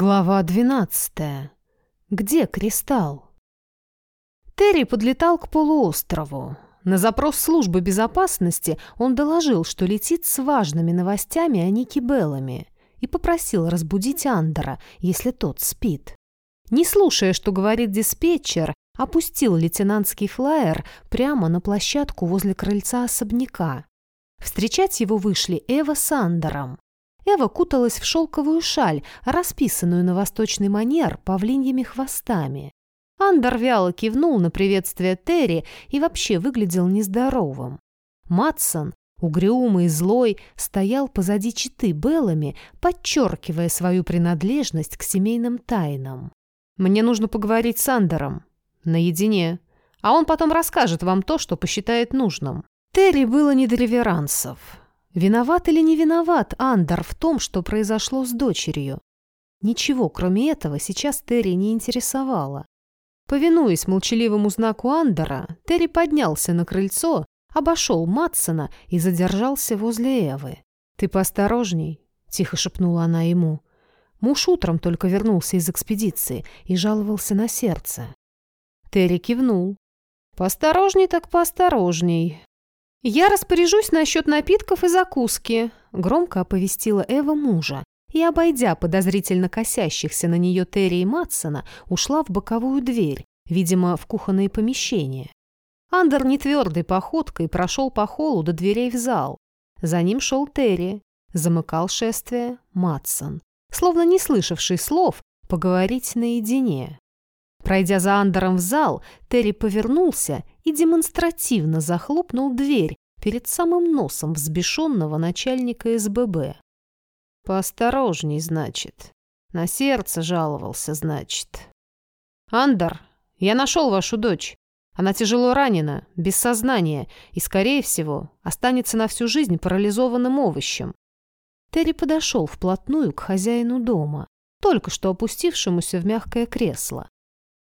Глава 12. Где кристалл? Терри подлетал к полуострову. На запрос службы безопасности он доложил, что летит с важными новостями о Нике Беллами и попросил разбудить Андера, если тот спит. Не слушая, что говорит диспетчер, опустил лейтенантский флайер прямо на площадку возле крыльца особняка. Встречать его вышли Эва с Андером. Эва куталась в шелковую шаль, расписанную на восточный манер павлиньими хвостами. Андер вяло кивнул на приветствие Терри и вообще выглядел нездоровым. Матсон, угрюмый и злой, стоял позади читы Беллами, подчеркивая свою принадлежность к семейным тайнам. «Мне нужно поговорить с Андером. Наедине. А он потом расскажет вам то, что посчитает нужным». Терри было не до реверансов. Виноват или не виноват Андер в том, что произошло с дочерью? Ничего, кроме этого, сейчас Терри не интересовало. Повинуясь молчаливому знаку Андера, Терри поднялся на крыльцо, обошел Матсона и задержался возле Эвы. «Ты поосторожней», — тихо шепнула она ему. Муж утром только вернулся из экспедиции и жаловался на сердце. Терри кивнул. «Поосторожней так поосторожней. «Я распоряжусь насчет напитков и закуски», — громко оповестила Эва мужа и, обойдя подозрительно косящихся на нее Терри и Матсона, ушла в боковую дверь, видимо, в кухонные помещения. Андер нетвердой походкой прошел по холлу до дверей в зал. За ним шел Терри, замыкал шествие Матсон, словно не слышавший слов, поговорить наедине. Пройдя за Андером в зал, Терри повернулся и демонстративно захлопнул дверь перед самым носом взбешенного начальника СББ. «Поосторожней, значит. На сердце жаловался, значит. Андер, я нашел вашу дочь. Она тяжело ранена, без сознания и, скорее всего, останется на всю жизнь парализованным овощем». Терри подошел вплотную к хозяину дома, только что опустившемуся в мягкое кресло.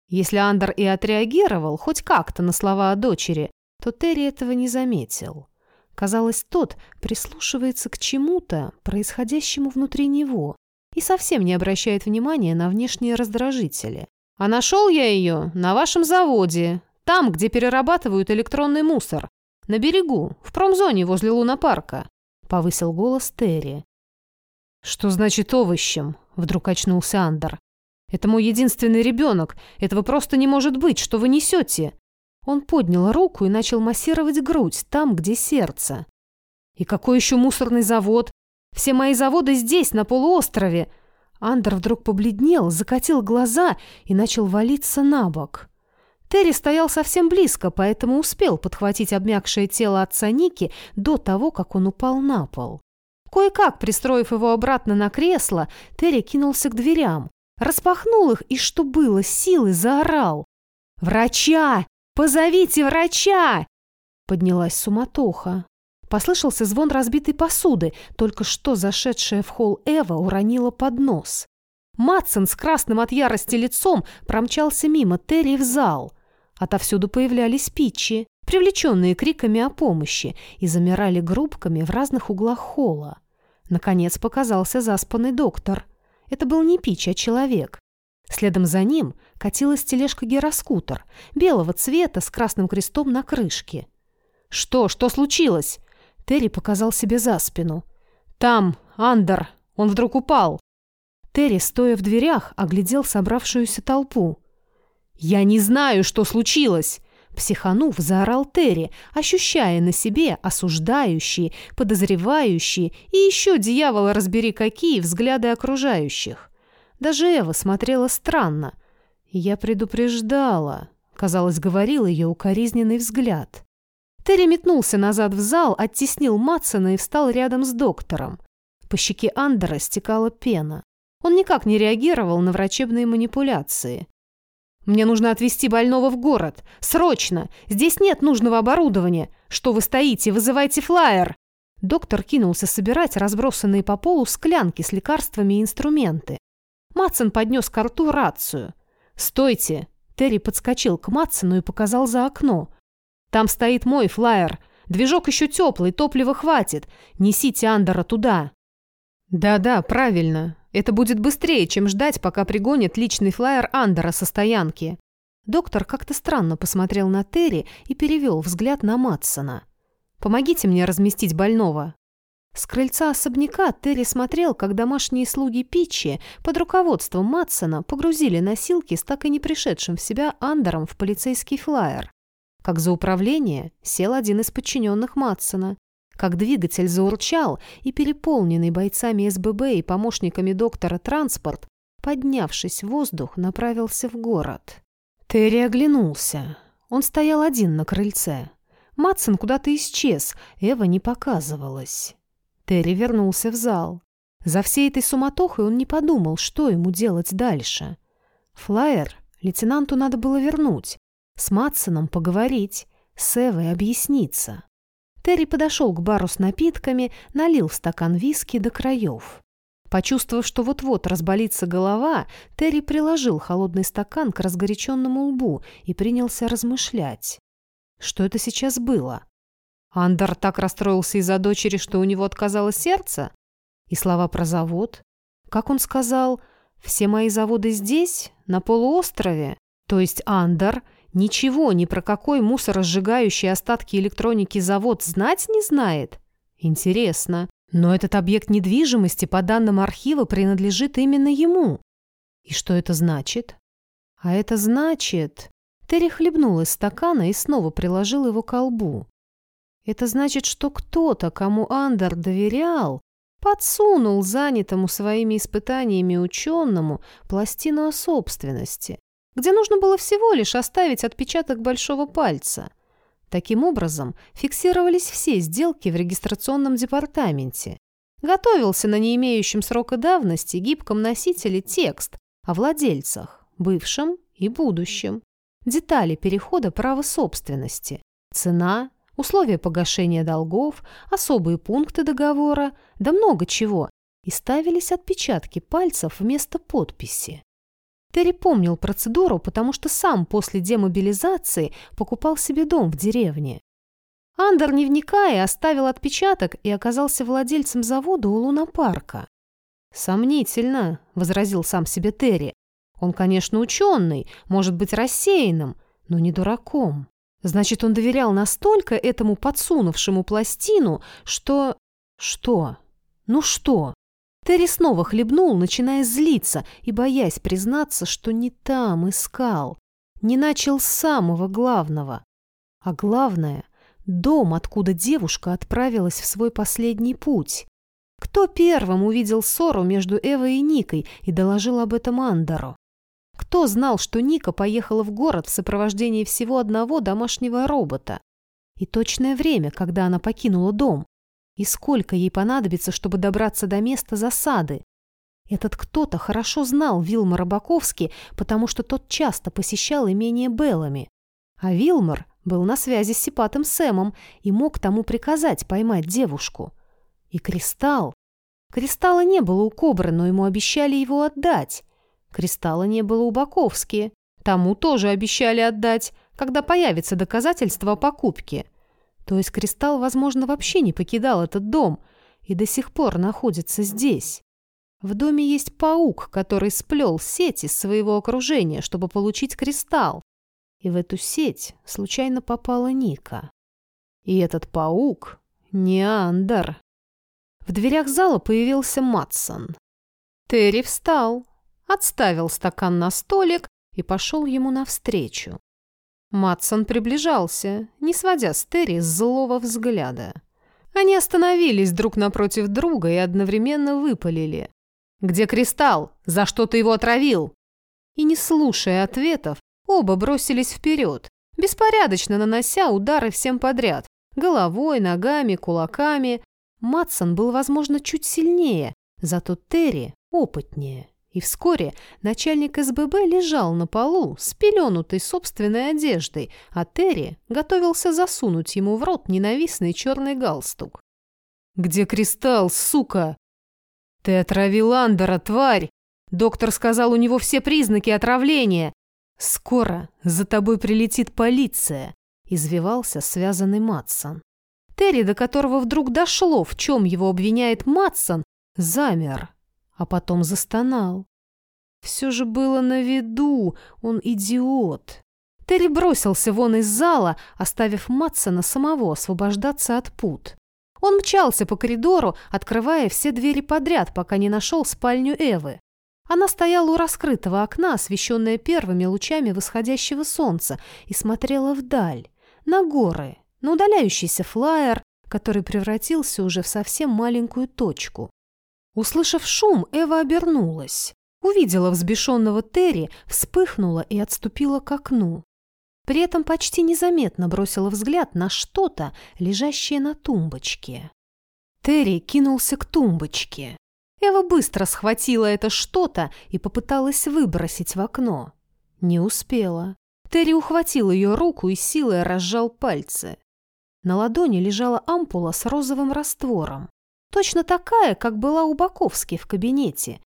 Если Андер и отреагировал хоть как-то на слова о дочери, то Терри этого не заметил. Казалось, тот прислушивается к чему-то, происходящему внутри него, и совсем не обращает внимания на внешние раздражители. «А нашел я ее на вашем заводе, там, где перерабатывают электронный мусор, на берегу, в промзоне возле лунопарка», — повысил голос Терри. «Что значит овощем?» — вдруг очнулся Андер. Это мой единственный ребенок. Этого просто не может быть. Что вы несете?» Он поднял руку и начал массировать грудь, там, где сердце. «И какой еще мусорный завод? Все мои заводы здесь, на полуострове!» Андер вдруг побледнел, закатил глаза и начал валиться на бок. Терри стоял совсем близко, поэтому успел подхватить обмякшее тело отца Ники до того, как он упал на пол. Кое-как, пристроив его обратно на кресло, Терри кинулся к дверям распахнул их и, что было, силы заорал. «Врача! Позовите врача!» Поднялась суматоха. Послышался звон разбитой посуды, только что зашедшая в холл Эва уронила поднос. Матсон с красным от ярости лицом промчался мимо Терри в зал. Отовсюду появлялись питчи, привлеченные криками о помощи, и замирали группками в разных углах холла. Наконец показался заспанный доктор. Это был не Пич, а человек. Следом за ним катилась тележка-гироскутер, белого цвета с красным крестом на крышке. «Что? Что случилось?» Терри показал себе за спину. «Там, Андер, он вдруг упал!» Терри, стоя в дверях, оглядел собравшуюся толпу. «Я не знаю, что случилось!» Психанув, заорал Терри, ощущая на себе осуждающие, подозревающие и еще, дьявола разбери какие, взгляды окружающих. Даже Эва смотрела странно. «Я предупреждала», — казалось, говорил ее укоризненный взгляд. Терри метнулся назад в зал, оттеснил Матсона и встал рядом с доктором. По щеке Андера стекала пена. Он никак не реагировал на врачебные манипуляции. Мне нужно отвезти больного в город. Срочно! Здесь нет нужного оборудования. Что вы стоите? Вызывайте флайер!» Доктор кинулся собирать разбросанные по полу склянки с лекарствами и инструменты. Матсон поднес к рту рацию. «Стойте!» Терри подскочил к Матсону и показал за окно. «Там стоит мой флайер. Движок еще теплый, топлива хватит. Несите Андера туда». «Да-да, правильно. Это будет быстрее, чем ждать, пока пригонят личный флайер Андера со стоянки». Доктор как-то странно посмотрел на Терри и перевел взгляд на Матсона. «Помогите мне разместить больного». С крыльца особняка Терри смотрел, как домашние слуги Питчи под руководством Матсона погрузили носилки с так и не пришедшим в себя Андером в полицейский флайер. Как за управление сел один из подчиненных Матсона, как двигатель заурчал, и переполненный бойцами СББ и помощниками доктора транспорт, поднявшись в воздух, направился в город. Терри оглянулся. Он стоял один на крыльце. Матсон куда-то исчез, Эва не показывалась. Терри вернулся в зал. За всей этой суматохой он не подумал, что ему делать дальше. Флайер лейтенанту надо было вернуть, с Матсоном поговорить, с Эвой объясниться. Терри подошел к бару с напитками, налил стакан виски до краев. Почувствовав, что вот-вот разболится голова, Терри приложил холодный стакан к разгоряченному лбу и принялся размышлять. Что это сейчас было? Андер так расстроился из-за дочери, что у него отказало сердце? И слова про завод? Как он сказал, «Все мои заводы здесь, на полуострове?» То есть Андер Ничего ни про какой мусоросжигающий остатки электроники завод знать не знает? Интересно. Но этот объект недвижимости, по данным архива, принадлежит именно ему. И что это значит? А это значит... Терри хлебнул из стакана и снова приложил его к колбу. Это значит, что кто-то, кому Андер доверял, подсунул занятому своими испытаниями ученому пластину о собственности, где нужно было всего лишь оставить отпечаток большого пальца. Таким образом, фиксировались все сделки в регистрационном департаменте. Готовился на не имеющем срока давности гибком носителе текст о владельцах, бывшем и будущем, детали перехода права собственности, цена, условия погашения долгов, особые пункты договора, да много чего, и ставились отпечатки пальцев вместо подписи. Терри помнил процедуру, потому что сам после демобилизации покупал себе дом в деревне. Андер, не вникая, оставил отпечаток и оказался владельцем завода у лунопарка. «Сомнительно», — возразил сам себе Терри. «Он, конечно, ученый, может быть рассеянным, но не дураком. Значит, он доверял настолько этому подсунувшему пластину, что... Что? Ну что? Терри снова хлебнул, начиная злиться и боясь признаться, что не там искал, не начал с самого главного. А главное — дом, откуда девушка отправилась в свой последний путь. Кто первым увидел ссору между Эвой и Никой и доложил об этом Андеру? Кто знал, что Ника поехала в город в сопровождении всего одного домашнего робота? И точное время, когда она покинула дом? И сколько ей понадобится, чтобы добраться до места засады? Этот кто-то хорошо знал Вилмара Баковски, потому что тот часто посещал имение Беллами. А Вилмар был на связи с Сипатом Сэмом и мог тому приказать поймать девушку. И Кристалл. Кристалла не было у Кобры, но ему обещали его отдать. Кристалла не было у Баковски. Тому тоже обещали отдать, когда появится доказательство о покупке. То есть Кристалл, возможно, вообще не покидал этот дом и до сих пор находится здесь. В доме есть паук, который сплел сеть из своего окружения, чтобы получить кристалл. И в эту сеть случайно попала Ника. И этот паук — Неандер. В дверях зала появился Матсон. Терри встал, отставил стакан на столик и пошел ему навстречу. Матсон приближался, не сводя с Терри злого взгляда. Они остановились друг напротив друга и одновременно выпалили. «Где кристалл? За что ты его отравил?» И не слушая ответов, оба бросились вперед, беспорядочно нанося удары всем подряд. Головой, ногами, кулаками. Матсон был, возможно, чуть сильнее, зато Терри опытнее. И вскоре начальник СББ лежал на полу, спеленутой собственной одеждой, а Терри готовился засунуть ему в рот ненавистный черный галстук. «Где кристалл, сука?» «Ты отравил Андера, тварь! Доктор сказал, у него все признаки отравления. Скоро за тобой прилетит полиция», — извивался связанный Матсон. Терри, до которого вдруг дошло, в чем его обвиняет Матсон, замер а потом застонал. Все же было на виду, он идиот. Терри бросился вон из зала, оставив Матсона самого освобождаться от пут. Он мчался по коридору, открывая все двери подряд, пока не нашел спальню Эвы. Она стояла у раскрытого окна, освещенная первыми лучами восходящего солнца, и смотрела вдаль, на горы, на удаляющийся флайер, который превратился уже в совсем маленькую точку. Услышав шум, Эва обернулась. Увидела взбешенного Терри, вспыхнула и отступила к окну. При этом почти незаметно бросила взгляд на что-то, лежащее на тумбочке. Терри кинулся к тумбочке. Эва быстро схватила это что-то и попыталась выбросить в окно. Не успела. Терри ухватил ее руку и силой разжал пальцы. На ладони лежала ампула с розовым раствором. Точно такая, как была у Баковски в кабинете,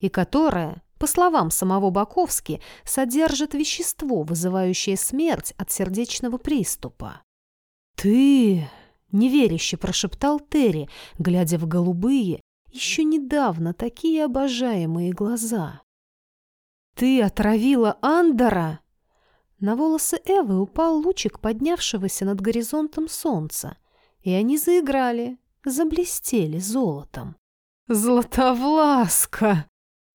и которая, по словам самого Баковски, содержит вещество, вызывающее смерть от сердечного приступа. «Ты...» — неверяще прошептал Терри, глядя в голубые, еще недавно такие обожаемые глаза. «Ты отравила Андера?» На волосы Эвы упал лучик поднявшегося над горизонтом солнца, и они заиграли, заблестели золотом. «Златовласка!»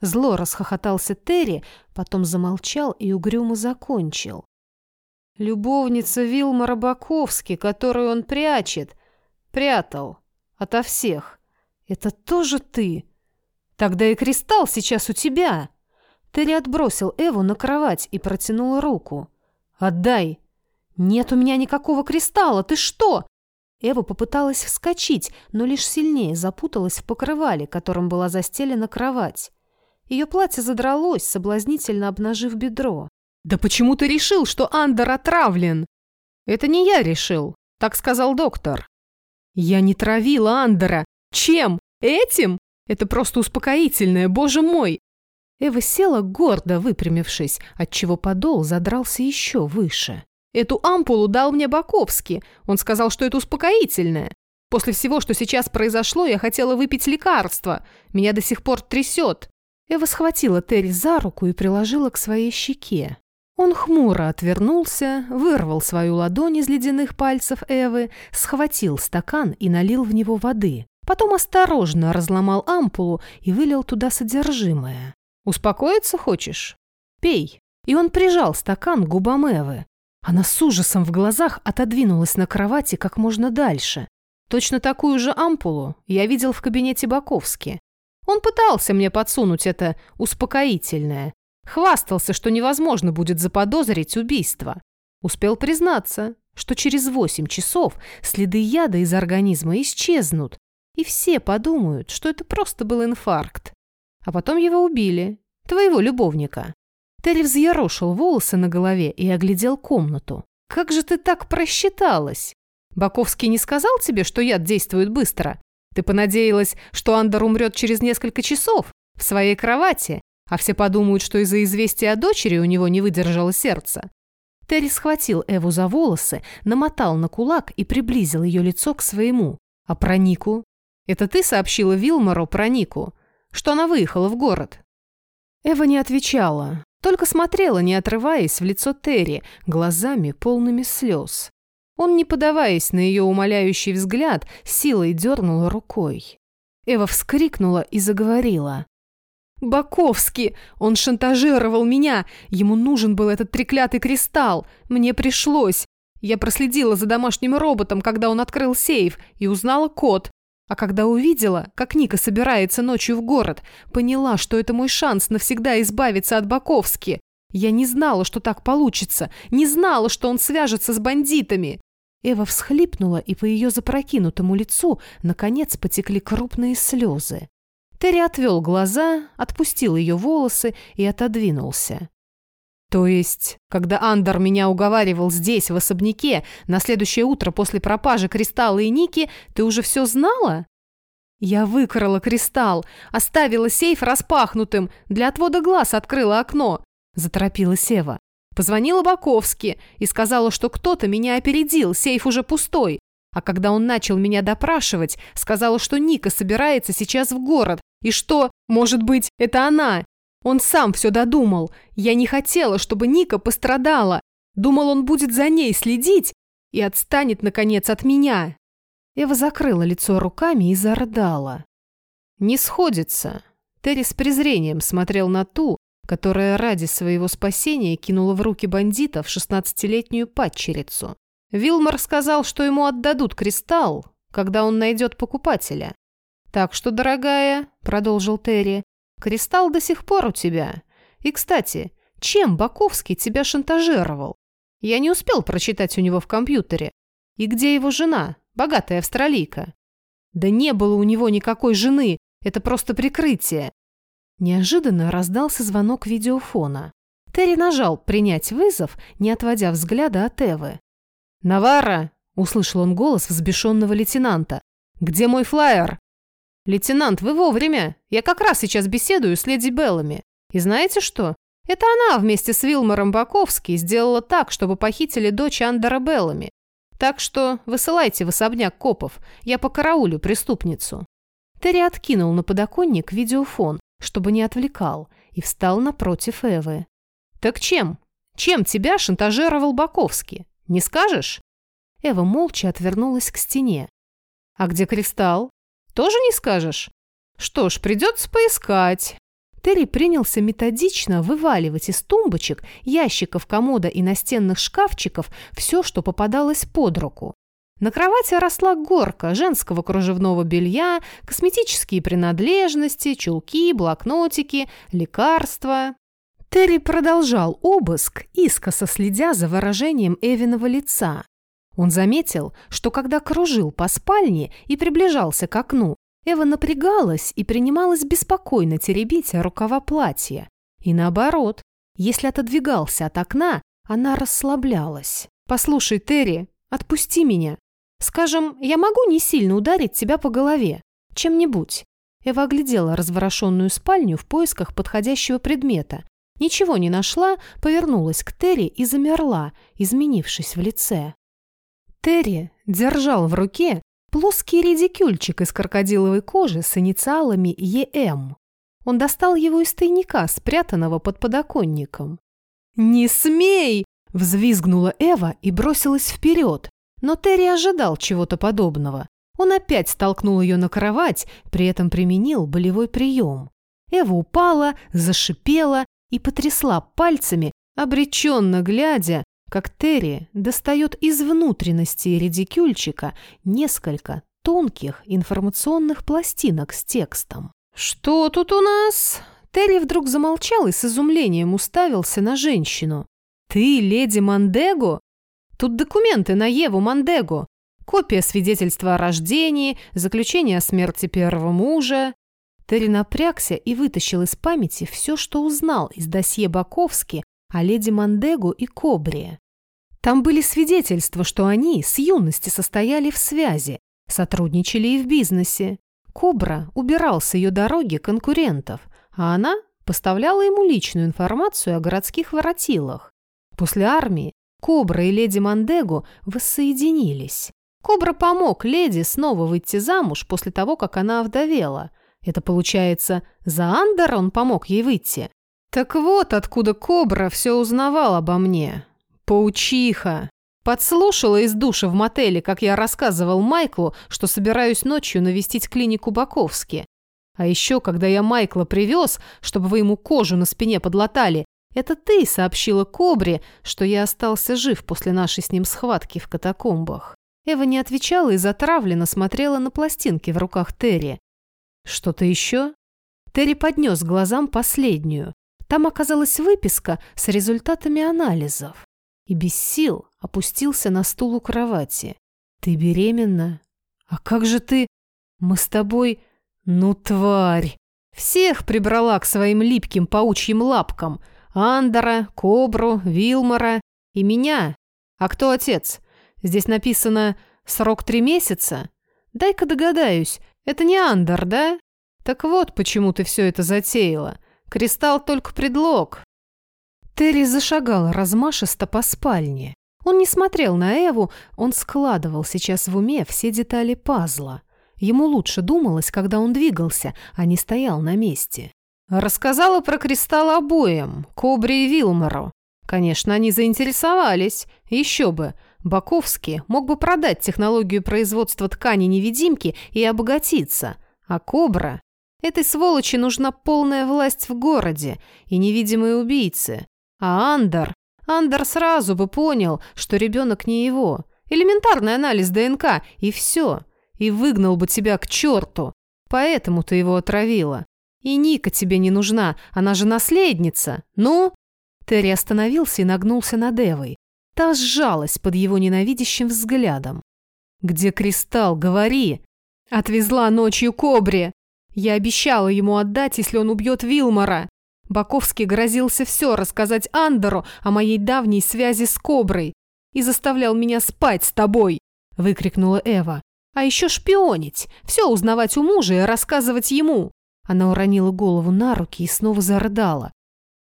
Зло расхохотался Терри, потом замолчал и угрюмо закончил. «Любовница Вилмара Баковски, которую он прячет, прятал ото всех. Это тоже ты? Тогда и кристалл сейчас у тебя!» Терри отбросил Эву на кровать и протянул руку. «Отдай!» «Нет у меня никакого кристалла! Ты что?» Эва попыталась вскочить, но лишь сильнее запуталась в покрывале, которым была застелена кровать. Ее платье задралось, соблазнительно обнажив бедро. «Да почему ты решил, что Андер отравлен?» «Это не я решил», — так сказал доктор. «Я не травила Андера. Чем? Этим? Это просто успокоительное, боже мой! Эва села гордо, выпрямившись, отчего подол задрался еще выше. «Эту ампулу дал мне Баковский. Он сказал, что это успокоительное. После всего, что сейчас произошло, я хотела выпить лекарство. Меня до сих пор трясет». Эва схватила Терри за руку и приложила к своей щеке. Он хмуро отвернулся, вырвал свою ладонь из ледяных пальцев Эвы, схватил стакан и налил в него воды. Потом осторожно разломал ампулу и вылил туда содержимое. Успокоиться хочешь? Пей». И он прижал стакан к губам Эвы. Она с ужасом в глазах отодвинулась на кровати как можно дальше. Точно такую же ампулу я видел в кабинете Баковски. Он пытался мне подсунуть это успокоительное. Хвастался, что невозможно будет заподозрить убийство. Успел признаться, что через восемь часов следы яда из организма исчезнут, и все подумают, что это просто был инфаркт. А потом его убили. Твоего любовника. Терри взъерошил волосы на голове и оглядел комнату. «Как же ты так просчиталась? Баковский не сказал тебе, что яд действует быстро? Ты понадеялась, что Андер умрет через несколько часов в своей кровати, а все подумают, что из-за известия о дочери у него не выдержало сердце?» Терри схватил Эву за волосы, намотал на кулак и приблизил ее лицо к своему. «А про Нику? Это ты сообщила Вилмору про Нику? что она выехала в город. Эва не отвечала, только смотрела, не отрываясь, в лицо Терри, глазами полными слез. Он, не подаваясь на ее умоляющий взгляд, силой дернул рукой. Эва вскрикнула и заговорила. «Баковский! Он шантажировал меня! Ему нужен был этот треклятый кристалл! Мне пришлось! Я проследила за домашним роботом, когда он открыл сейф, и узнала код. А когда увидела, как Ника собирается ночью в город, поняла, что это мой шанс навсегда избавиться от Баковски. Я не знала, что так получится, не знала, что он свяжется с бандитами. Эва всхлипнула, и по ее запрокинутому лицу наконец потекли крупные слезы. Терри отвел глаза, отпустил ее волосы и отодвинулся. То есть, когда Андер меня уговаривал здесь, в особняке, на следующее утро после пропажи Кристалла и Ники, ты уже все знала? Я выкрала кристалл, оставила сейф распахнутым, для отвода глаз открыла окно, заторопила Сева. Позвонила Баковски и сказала, что кто-то меня опередил, сейф уже пустой. А когда он начал меня допрашивать, сказала, что Ника собирается сейчас в город, и что, может быть, это она. Он сам все додумал. Я не хотела, чтобы Ника пострадала. Думал, он будет за ней следить и отстанет, наконец, от меня. Эва закрыла лицо руками и зарыдала. «Не сходится». Терри с презрением смотрел на ту, которая ради своего спасения кинула в руки бандитов шестнадцатилетнюю падчерицу. Вилмор сказал, что ему отдадут кристалл, когда он найдет покупателя. «Так что, дорогая», — продолжил Терри, — «кристалл до сих пор у тебя. И, кстати, чем Баковский тебя шантажировал? Я не успел прочитать у него в компьютере. И где его жена, богатая австралийка?» «Да не было у него никакой жены, это просто прикрытие. Неожиданно раздался звонок видеофона. Терри нажал «принять вызов», не отводя взгляда от Эвы. «Навара!» – услышал он голос взбешенного лейтенанта. «Где мой флаер?» «Лейтенант, вы вовремя. Я как раз сейчас беседую с леди Беллами. И знаете что? Это она вместе с Вилмором Баковски сделала так, чтобы похитили дочь Андера Беллами. Так что высылайте в особняк копов. Я покараулю преступницу». Терри откинул на подоконник видеофон, чтобы не отвлекал, и встал напротив Эвы. «Так чем? Чем тебя шантажировал Баковский? Не скажешь?» Эва молча отвернулась к стене. «А где кристалл? Тоже не скажешь? Что ж, придется поискать». Терри принялся методично вываливать из тумбочек, ящиков комода и настенных шкафчиков все, что попадалось под руку. На кровати росла горка женского кружевного белья, косметические принадлежности, чулки, блокнотики, лекарства. Терри продолжал обыск, искоса следя за выражением Эвиного лица. Он заметил, что когда кружил по спальне и приближался к окну, Эва напрягалась и принималась беспокойно теребить рукава платья. И наоборот, если отодвигался от окна, она расслаблялась. «Послушай, Терри, отпусти меня. Скажем, я могу не сильно ударить тебя по голове. Чем-нибудь. Эва оглядела разворошенную спальню в поисках подходящего предмета. Ничего не нашла, повернулась к Терри и замерла, изменившись в лице. Терри держал в руке плоский редикюльчик из крокодиловой кожи с инициалами ЕМ. Он достал его из тайника, спрятанного под подоконником. «Не смей!» – взвизгнула Эва и бросилась вперед. Но Терри ожидал чего-то подобного. Он опять столкнул ее на кровать, при этом применил болевой прием. Эва упала, зашипела и потрясла пальцами, обреченно глядя, как Терри достает из внутренности редикюльчика несколько тонких информационных пластинок с текстом. «Что тут у нас?» Терри вдруг замолчал и с изумлением уставился на женщину. «Ты леди Мандего?» Тут документы на Еву Мандего, копия свидетельства о рождении, заключение о смерти первого мужа. Терри напрягся и вытащил из памяти все, что узнал из досье Баковски о леди Мандего и Кобре. Там были свидетельства, что они с юности состояли в связи, сотрудничали и в бизнесе. Кобра убирал с ее дороги конкурентов, а она поставляла ему личную информацию о городских воротилах. После армии Кобра и леди Мандего воссоединились. Кобра помог леди снова выйти замуж после того, как она овдовела. Это получается, за Андера он помог ей выйти. Так вот, откуда Кобра все узнавал обо мне. Паучиха. Подслушала из душа в мотеле, как я рассказывал Майклу, что собираюсь ночью навестить клинику Баковски. А еще, когда я Майкла привез, чтобы вы ему кожу на спине подлатали, это ты сообщила Кобре, что я остался жив после нашей с ним схватки в катакомбах. Эва не отвечала и затравленно смотрела на пластинки в руках Терри. Что-то еще? Терри поднес глазам последнюю. Там оказалась выписка с результатами анализов. И без сил опустился на стул у кровати. «Ты беременна? А как же ты? Мы с тобой... Ну, тварь! Всех прибрала к своим липким паучьим лапкам!» Андера, Кобру, Вилмора и меня. А кто отец? Здесь написано «срок три месяца». Дай-ка догадаюсь, это не Андер, да? Так вот, почему ты все это затеяла. Кристалл только предлог. Терри зашагал размашисто по спальне. Он не смотрел на Эву, он складывал сейчас в уме все детали пазла. Ему лучше думалось, когда он двигался, а не стоял на месте. Рассказала про кристалл обоим, Кобре и Вилмору. Конечно, они заинтересовались. Еще бы. Баковский мог бы продать технологию производства ткани-невидимки и обогатиться. А Кобра... Этой сволочи нужна полная власть в городе и невидимые убийцы. А Андер... Андер сразу бы понял, что ребенок не его. Элементарный анализ ДНК, и все. И выгнал бы тебя к черту. Поэтому ты его отравила. И Ника тебе не нужна, она же наследница. Ну?» Терри остановился и нагнулся над Эвой. Та сжалась под его ненавидящим взглядом. «Где кристалл? Говори!» «Отвезла ночью Кобре. Я обещала ему отдать, если он убьет Вилмора. Баковский грозился все рассказать Андеру о моей давней связи с Коброй и заставлял меня спать с тобой!» – выкрикнула Эва. «А еще шпионить, все узнавать у мужа и рассказывать ему!» Она уронила голову на руки и снова зарыдала.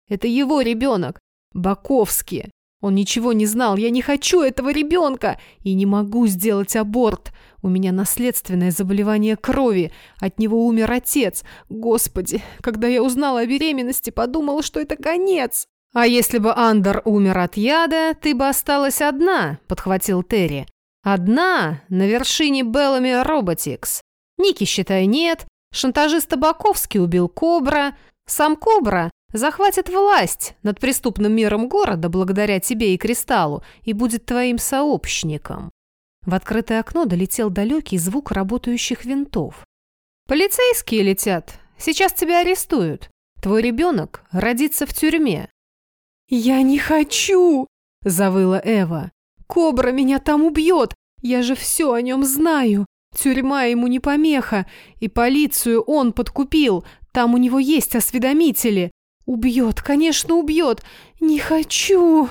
«Это его ребенок! Баковский! Он ничего не знал, я не хочу этого ребенка и не могу сделать аборт. У меня наследственное заболевание крови, от него умер отец. Господи, когда я узнала о беременности, подумала, что это конец. А если бы Андер умер от яда, ты бы осталась одна, подхватил Терри. Одна на вершине Беллами Роботикс. Ники, считай, нет, Шантажист Табаковский убил Кобра. Сам Кобра захватит власть над преступным миром города благодаря тебе и Кристаллу и будет твоим сообщником. В открытое окно долетел далекий звук работающих винтов. «Полицейские летят. Сейчас тебя арестуют. Твой ребенок родится в тюрьме». «Я не хочу!» – завыла Эва. «Кобра меня там убьет! Я же все о нем знаю! Тюрьма ему не помеха, и полицию он подкупил, там у него есть осведомители. Убьет, конечно, убьет. Не хочу.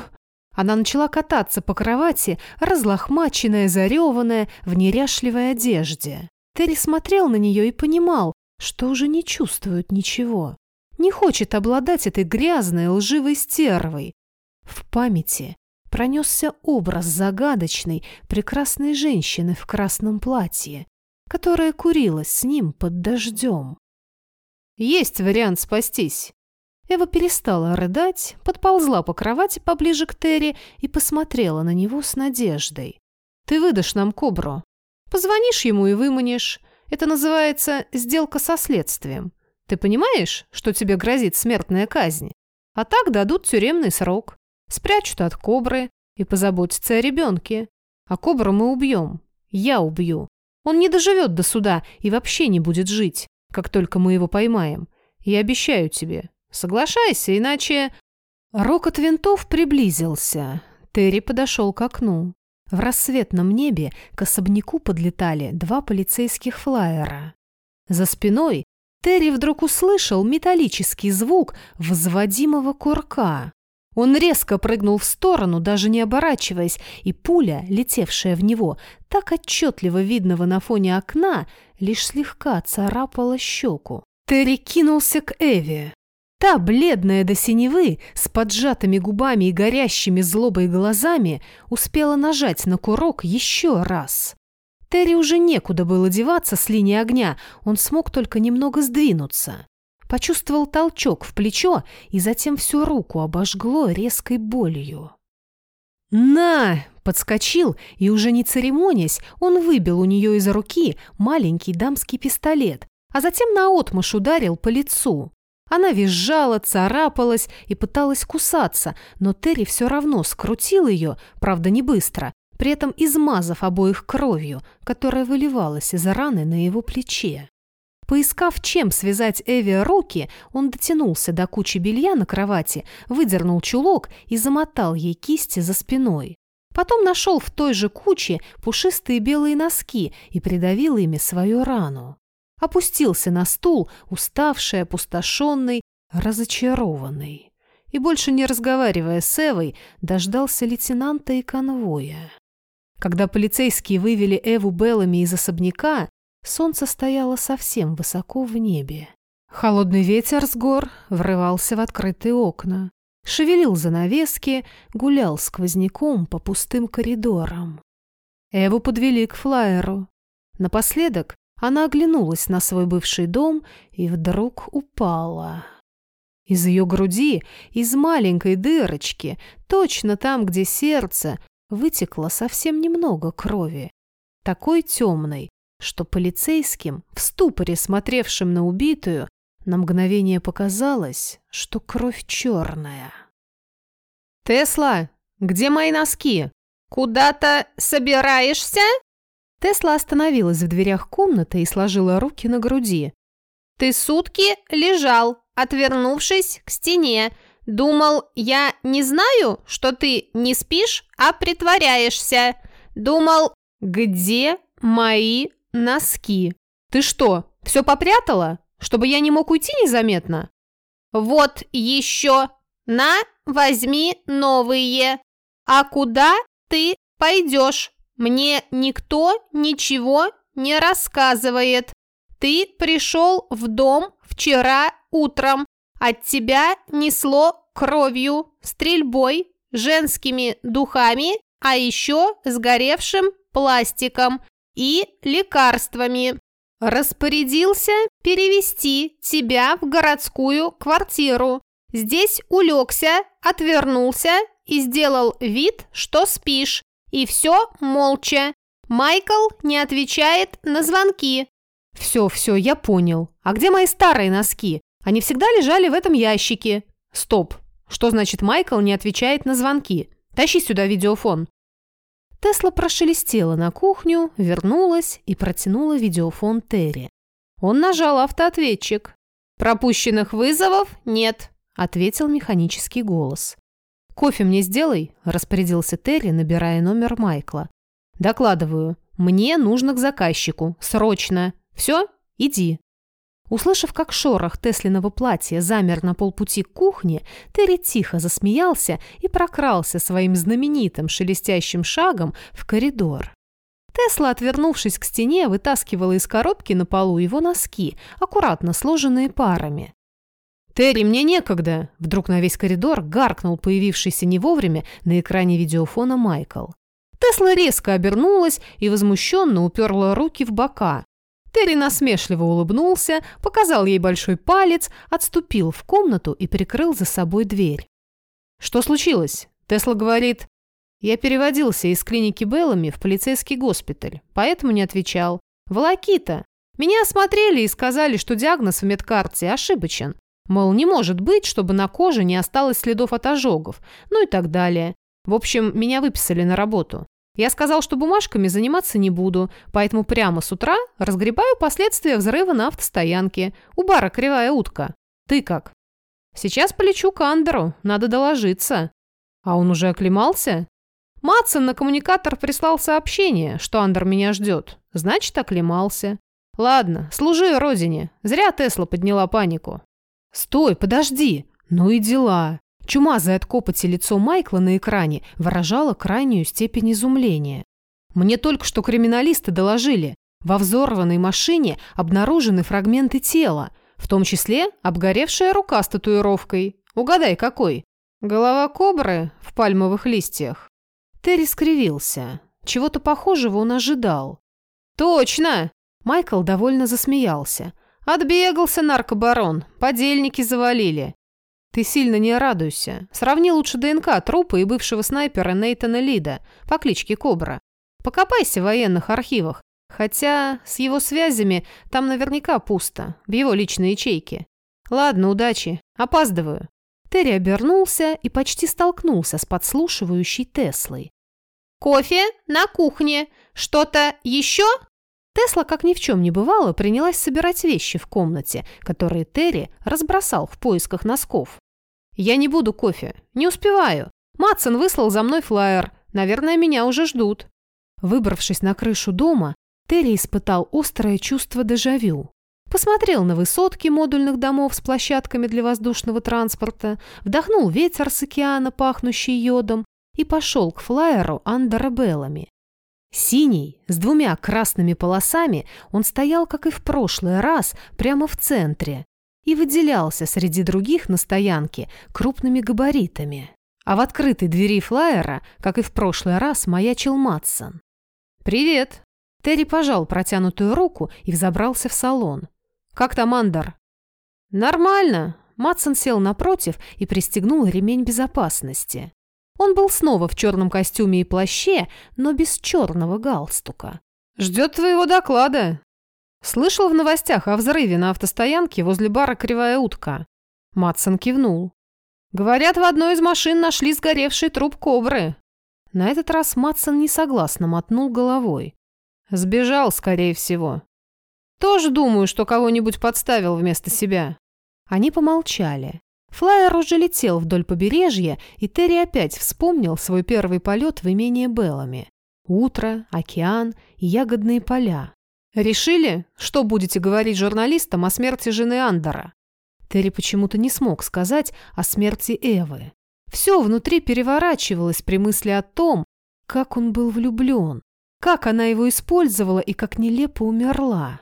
Она начала кататься по кровати, разлохмаченная, зареванная, в неряшливой одежде. Терри смотрел на нее и понимал, что уже не чувствует ничего. Не хочет обладать этой грязной, лживой стервой. В памяти пронесся образ загадочной, прекрасной женщины в красном платье, которая курилась с ним под дождем. «Есть вариант спастись». Эва перестала рыдать, подползла по кровати поближе к Терри и посмотрела на него с надеждой. «Ты выдашь нам кобру. Позвонишь ему и выманишь. Это называется сделка со следствием. Ты понимаешь, что тебе грозит смертная казнь? А так дадут тюремный срок спрячут от кобры и позаботятся о ребенке. А кобру мы убьем. Я убью. Он не доживет до суда и вообще не будет жить, как только мы его поймаем. Я обещаю тебе. Соглашайся, иначе...» Рокот винтов приблизился. Терри подошел к окну. В рассветном небе к особняку подлетали два полицейских флайера. За спиной Терри вдруг услышал металлический звук взводимого курка. Он резко прыгнул в сторону, даже не оборачиваясь, и пуля, летевшая в него, так отчетливо видного на фоне окна, лишь слегка царапала щеку. Терри кинулся к Эви. Та, бледная до синевы, с поджатыми губами и горящими злобой глазами, успела нажать на курок еще раз. Терри уже некуда было деваться с линии огня, он смог только немного сдвинуться почувствовал толчок в плечо и затем всю руку обожгло резкой болью. «На!» — подскочил, и уже не церемонясь, он выбил у нее из руки маленький дамский пистолет, а затем наотмашь ударил по лицу. Она визжала, царапалась и пыталась кусаться, но Терри все равно скрутил ее, правда не быстро, при этом измазав обоих кровью, которая выливалась из раны на его плече. Поискав, чем связать Эви руки, он дотянулся до кучи белья на кровати, выдернул чулок и замотал ей кисти за спиной. Потом нашел в той же куче пушистые белые носки и придавил ими свою рану. Опустился на стул, уставший, опустошенный, разочарованный. И больше не разговаривая с Эвой, дождался лейтенанта и конвоя. Когда полицейские вывели Эву Беллами из особняка, Солнце стояло совсем высоко в небе. Холодный ветер с гор врывался в открытые окна. шевелил занавески, гулял сквозняком по пустым коридорам. Эву подвели к флайеру. Напоследок она оглянулась на свой бывший дом и вдруг упала. Из ее груди, из маленькой дырочки, точно там, где сердце, вытекло совсем немного крови. Такой темной, что полицейским, в ступоре смотревшим на убитую, на мгновение показалось, что кровь черная. «Тесла, где мои носки? Куда-то собираешься?» Тесла остановилась в дверях комнаты и сложила руки на груди. «Ты сутки лежал, отвернувшись к стене. Думал, я не знаю, что ты не спишь, а притворяешься. Думал, где мои носки? Ты что, все попрятала, чтобы я не мог уйти незаметно? Вот еще. На, возьми новые. А куда ты пойдешь? Мне никто ничего не рассказывает. Ты пришел в дом вчера утром. От тебя несло кровью, стрельбой, женскими духами, а еще сгоревшим пластиком и лекарствами. Распорядился перевести тебя в городскую квартиру. Здесь улегся, отвернулся и сделал вид, что спишь. И все молча. Майкл не отвечает на звонки. «Все, все, я понял. А где мои старые носки? Они всегда лежали в этом ящике». «Стоп. Что значит Майкл не отвечает на звонки? Тащи сюда видеофон». Тесла прошелестела на кухню, вернулась и протянула видеофон Терри. Он нажал автоответчик. «Пропущенных вызовов нет», — ответил механический голос. «Кофе мне сделай», – распорядился Терри, набирая номер Майкла. «Докладываю. Мне нужно к заказчику. Срочно. Все? Иди». Услышав, как шорох Теслиного платья замер на полпути к кухне, Терри тихо засмеялся и прокрался своим знаменитым шелестящим шагом в коридор. Тесла, отвернувшись к стене, вытаскивала из коробки на полу его носки, аккуратно сложенные парами. «Терри, мне некогда!» Вдруг на весь коридор гаркнул появившийся не вовремя на экране видеофона Майкл. Тесла резко обернулась и возмущенно уперла руки в бока. Терри насмешливо улыбнулся, показал ей большой палец, отступил в комнату и прикрыл за собой дверь. «Что случилось?» Тесла говорит. «Я переводился из клиники Беллами в полицейский госпиталь, поэтому не отвечал. Волокита. Меня осмотрели и сказали, что диагноз в медкарте ошибочен. Мол, не может быть, чтобы на коже не осталось следов от ожогов, ну и так далее. В общем, меня выписали на работу. Я сказал, что бумажками заниматься не буду, поэтому прямо с утра разгребаю последствия взрыва на автостоянке. У бара кривая утка. Ты как? Сейчас полечу к Андеру, надо доложиться. А он уже оклемался? Матсон на коммуникатор прислал сообщение, что Андер меня ждет. Значит, оклемался. Ладно, служи родине. Зря Тесла подняла панику. «Стой, подожди! Ну и дела!» Чумазое от копоти лицо Майкла на экране выражало крайнюю степень изумления. «Мне только что криминалисты доложили. Во взорванной машине обнаружены фрагменты тела, в том числе обгоревшая рука с татуировкой. Угадай, какой?» «Голова кобры в пальмовых листьях». Терри скривился. Чего-то похожего он ожидал. «Точно!» Майкл довольно засмеялся. Отбегался наркобарон, подельники завалили. Ты сильно не радуйся. Сравни лучше ДНК трупа и бывшего снайпера Нейтана Лида по кличке Кобра. Покопайся в военных архивах. Хотя с его связями там наверняка пусто, в его личной ячейке. Ладно, удачи. Опаздываю. Терри обернулся и почти столкнулся с подслушивающей Теслой. «Кофе на кухне. Что-то еще?» Тесла, как ни в чем не бывало, принялась собирать вещи в комнате, которые Терри разбросал в поисках носков. «Я не буду кофе. Не успеваю. Матсон выслал за мной флаер. Наверное, меня уже ждут». Выбравшись на крышу дома, Терри испытал острое чувство дежавю. Посмотрел на высотки модульных домов с площадками для воздушного транспорта, вдохнул ветер с океана, пахнущий йодом, и пошел к флайеру Андера Беллами. Синий, с двумя красными полосами, он стоял, как и в прошлый раз, прямо в центре. и выделялся среди других на стоянке крупными габаритами. А в открытой двери флайера, как и в прошлый раз, маячил Матсон. «Привет!» Терри пожал протянутую руку и взобрался в салон. «Как там Андер?» «Нормально!» Матсон сел напротив и пристегнул ремень безопасности. Он был снова в черном костюме и плаще, но без черного галстука. «Ждет твоего доклада!» «Слышал в новостях о взрыве на автостоянке возле бара «Кривая утка»?» Матсон кивнул. «Говорят, в одной из машин нашли сгоревший труп кобры». На этот раз Матсон несогласно мотнул головой. «Сбежал, скорее всего. Тоже думаю, что кого-нибудь подставил вместо себя». Они помолчали. Флайер уже летел вдоль побережья, и Терри опять вспомнил свой первый полет в имение Беллами. Утро, океан и ягодные поля. «Решили, что будете говорить журналистам о смерти жены Андера?» Терри почему-то не смог сказать о смерти Эвы. Все внутри переворачивалось при мысли о том, как он был влюблен, как она его использовала и как нелепо умерла.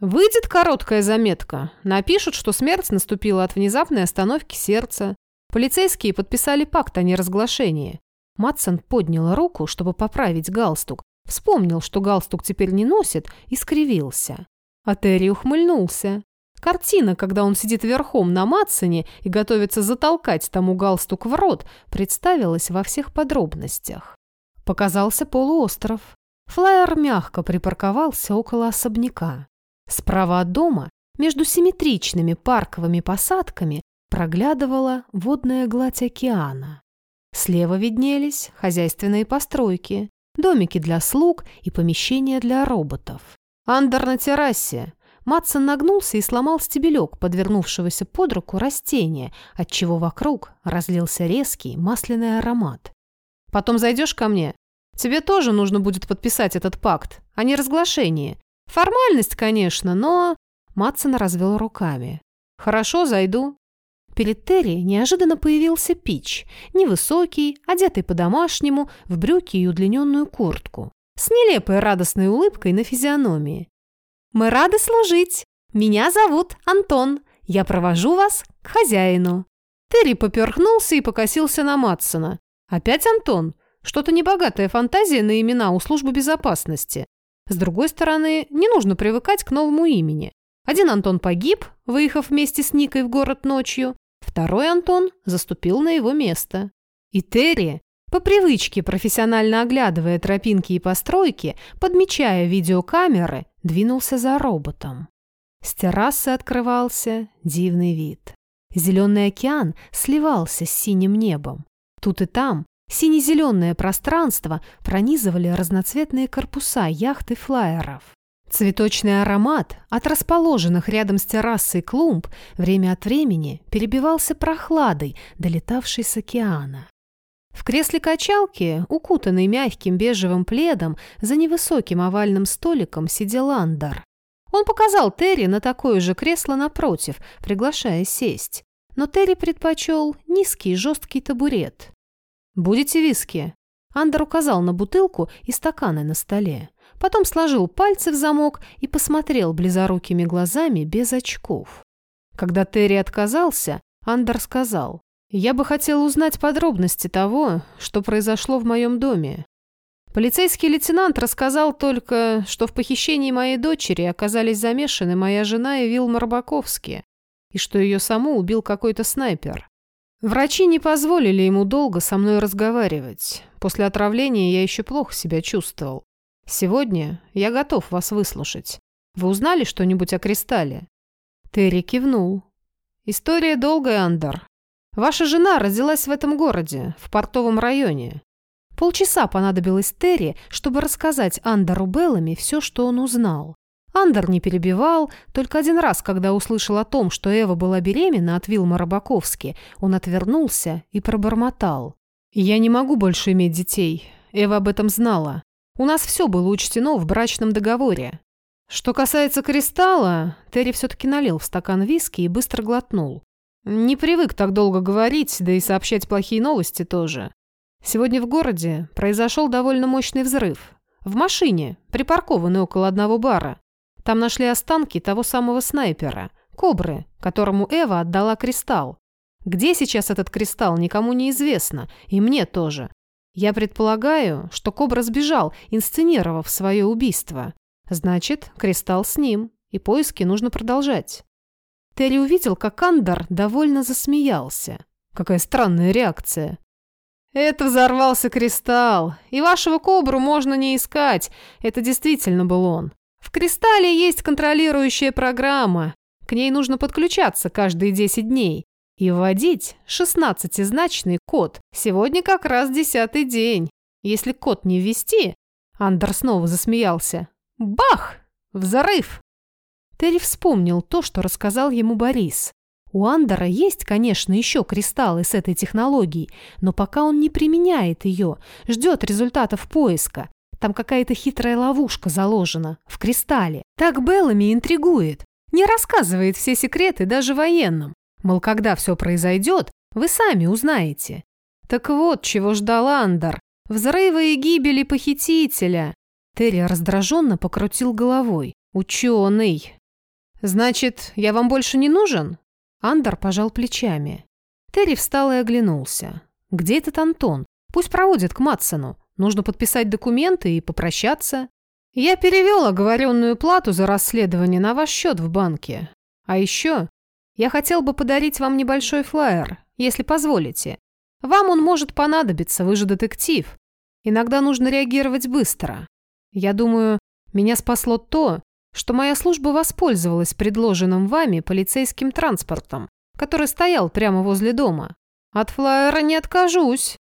Выйдет короткая заметка. Напишут, что смерть наступила от внезапной остановки сердца. Полицейские подписали пакт о неразглашении. Матсон поднял руку, чтобы поправить галстук, вспомнил, что галстук теперь не носит, и скривился. А Терри ухмыльнулся. Картина, когда он сидит верхом на Матсоне и готовится затолкать тому галстук в рот, представилась во всех подробностях. Показался полуостров. Флайер мягко припарковался около особняка. Справа от дома, между симметричными парковыми посадками, проглядывала водная гладь океана. Слева виднелись хозяйственные постройки, домики для слуг и помещения для роботов. Андер на террасе. Матсон нагнулся и сломал стебелек подвернувшегося под руку растения, отчего вокруг разлился резкий масляный аромат. «Потом зайдешь ко мне? Тебе тоже нужно будет подписать этот пакт, а не разглашение. Формальность, конечно, но...» Матсон развел руками. «Хорошо, зайду. Перед Терри неожиданно появился Пич, невысокий, одетый по-домашнему, в брюки и удлиненную куртку, с нелепой радостной улыбкой на физиономии. «Мы рады служить! Меня зовут Антон. Я провожу вас к хозяину». Терри поперхнулся и покосился на Матсона. «Опять Антон? Что-то небогатая фантазия на имена у службы безопасности. С другой стороны, не нужно привыкать к новому имени. Один Антон погиб, выехав вместе с Никой в город ночью, Второй Антон заступил на его место. И Терри, по привычке профессионально оглядывая тропинки и постройки, подмечая видеокамеры, двинулся за роботом. С террасы открывался дивный вид. Зеленый океан сливался с синим небом. Тут и там сине-зеленое пространство пронизывали разноцветные корпуса яхт и флайеров. Цветочный аромат от расположенных рядом с террасой клумб время от времени перебивался прохладой, долетавшей с океана. В кресле качалки, укутанный мягким бежевым пледом, за невысоким овальным столиком сидел Андар. Он показал Терри на такое же кресло напротив, приглашая сесть. Но Терри предпочел низкий жесткий табурет. «Будете виски?» Андер указал на бутылку и стаканы на столе потом сложил пальцы в замок и посмотрел близорукими глазами без очков. Когда Терри отказался, Андер сказал, «Я бы хотел узнать подробности того, что произошло в моем доме. Полицейский лейтенант рассказал только, что в похищении моей дочери оказались замешаны моя жена и Вилмар Баковски, и что ее саму убил какой-то снайпер. Врачи не позволили ему долго со мной разговаривать. После отравления я еще плохо себя чувствовал. Сегодня я готов вас выслушать. Вы узнали что-нибудь о кристалле?» Терри кивнул. «История долгая, Андер. Ваша жена родилась в этом городе, в портовом районе». Полчаса понадобилось Терри, чтобы рассказать Андеру Беллами все, что он узнал. Андер не перебивал, только один раз, когда услышал о том, что Эва была беременна от Вилма Рабаковски, он отвернулся и пробормотал. «Я не могу больше иметь детей. Эва об этом знала. У нас все было учтено в брачном договоре. Что касается кристалла, Терри все-таки налил в стакан виски и быстро глотнул. Не привык так долго говорить, да и сообщать плохие новости тоже. Сегодня в городе произошел довольно мощный взрыв. В машине, припаркованной около одного бара. Там нашли останки того самого снайпера, Кобры, которому Эва отдала кристалл. Где сейчас этот кристалл, никому не известно, и мне тоже. Я предполагаю, что Кобра сбежал, инсценировав свое убийство. Значит, кристалл с ним, и поиски нужно продолжать. Терри увидел, как Андер довольно засмеялся. Какая странная реакция. «Это взорвался кристалл, и вашего Кобру можно не искать. Это действительно был он. В кристалле есть контролирующая программа. К ней нужно подключаться каждые 10 дней и вводить шестнадцатизначный код. Сегодня как раз десятый день. Если код не ввести... Андер снова засмеялся. Бах! Взрыв! Терри вспомнил то, что рассказал ему Борис. У Андера есть, конечно, еще кристаллы с этой технологией, но пока он не применяет ее, ждет результатов поиска. Там какая-то хитрая ловушка заложена, в кристалле. Так Беллами интригует. Не рассказывает все секреты даже военным. Мол, когда все произойдет, вы сами узнаете. Так вот, чего ждал Андер. Взрыва и гибели похитителя. Терри раздраженно покрутил головой. Ученый. Значит, я вам больше не нужен? Андер пожал плечами. Терри встал и оглянулся. Где этот Антон? Пусть проводит к Матсону. Нужно подписать документы и попрощаться. Я перевел оговоренную плату за расследование на ваш счет в банке. А еще я хотел бы подарить вам небольшой флаер, если позволите. Вам он может понадобиться, вы же детектив. Иногда нужно реагировать быстро. Я думаю, меня спасло то, что моя служба воспользовалась предложенным вами полицейским транспортом, который стоял прямо возле дома. От флаера не откажусь.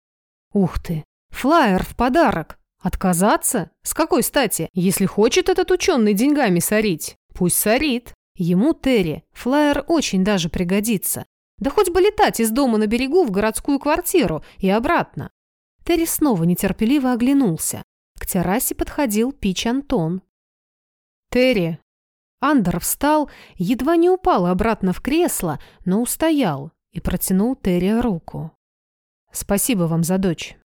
Ух ты, флаер в подарок. Отказаться? С какой стати? Если хочет этот ученый деньгами сорить, пусть сорит. Ему, Терри, флайер очень даже пригодится. Да хоть бы летать из дома на берегу в городскую квартиру и обратно. Терри снова нетерпеливо оглянулся. К террасе подходил Пич Антон. «Терри!» Андер встал, едва не упал обратно в кресло, но устоял и протянул Терри руку. «Спасибо вам за дочь.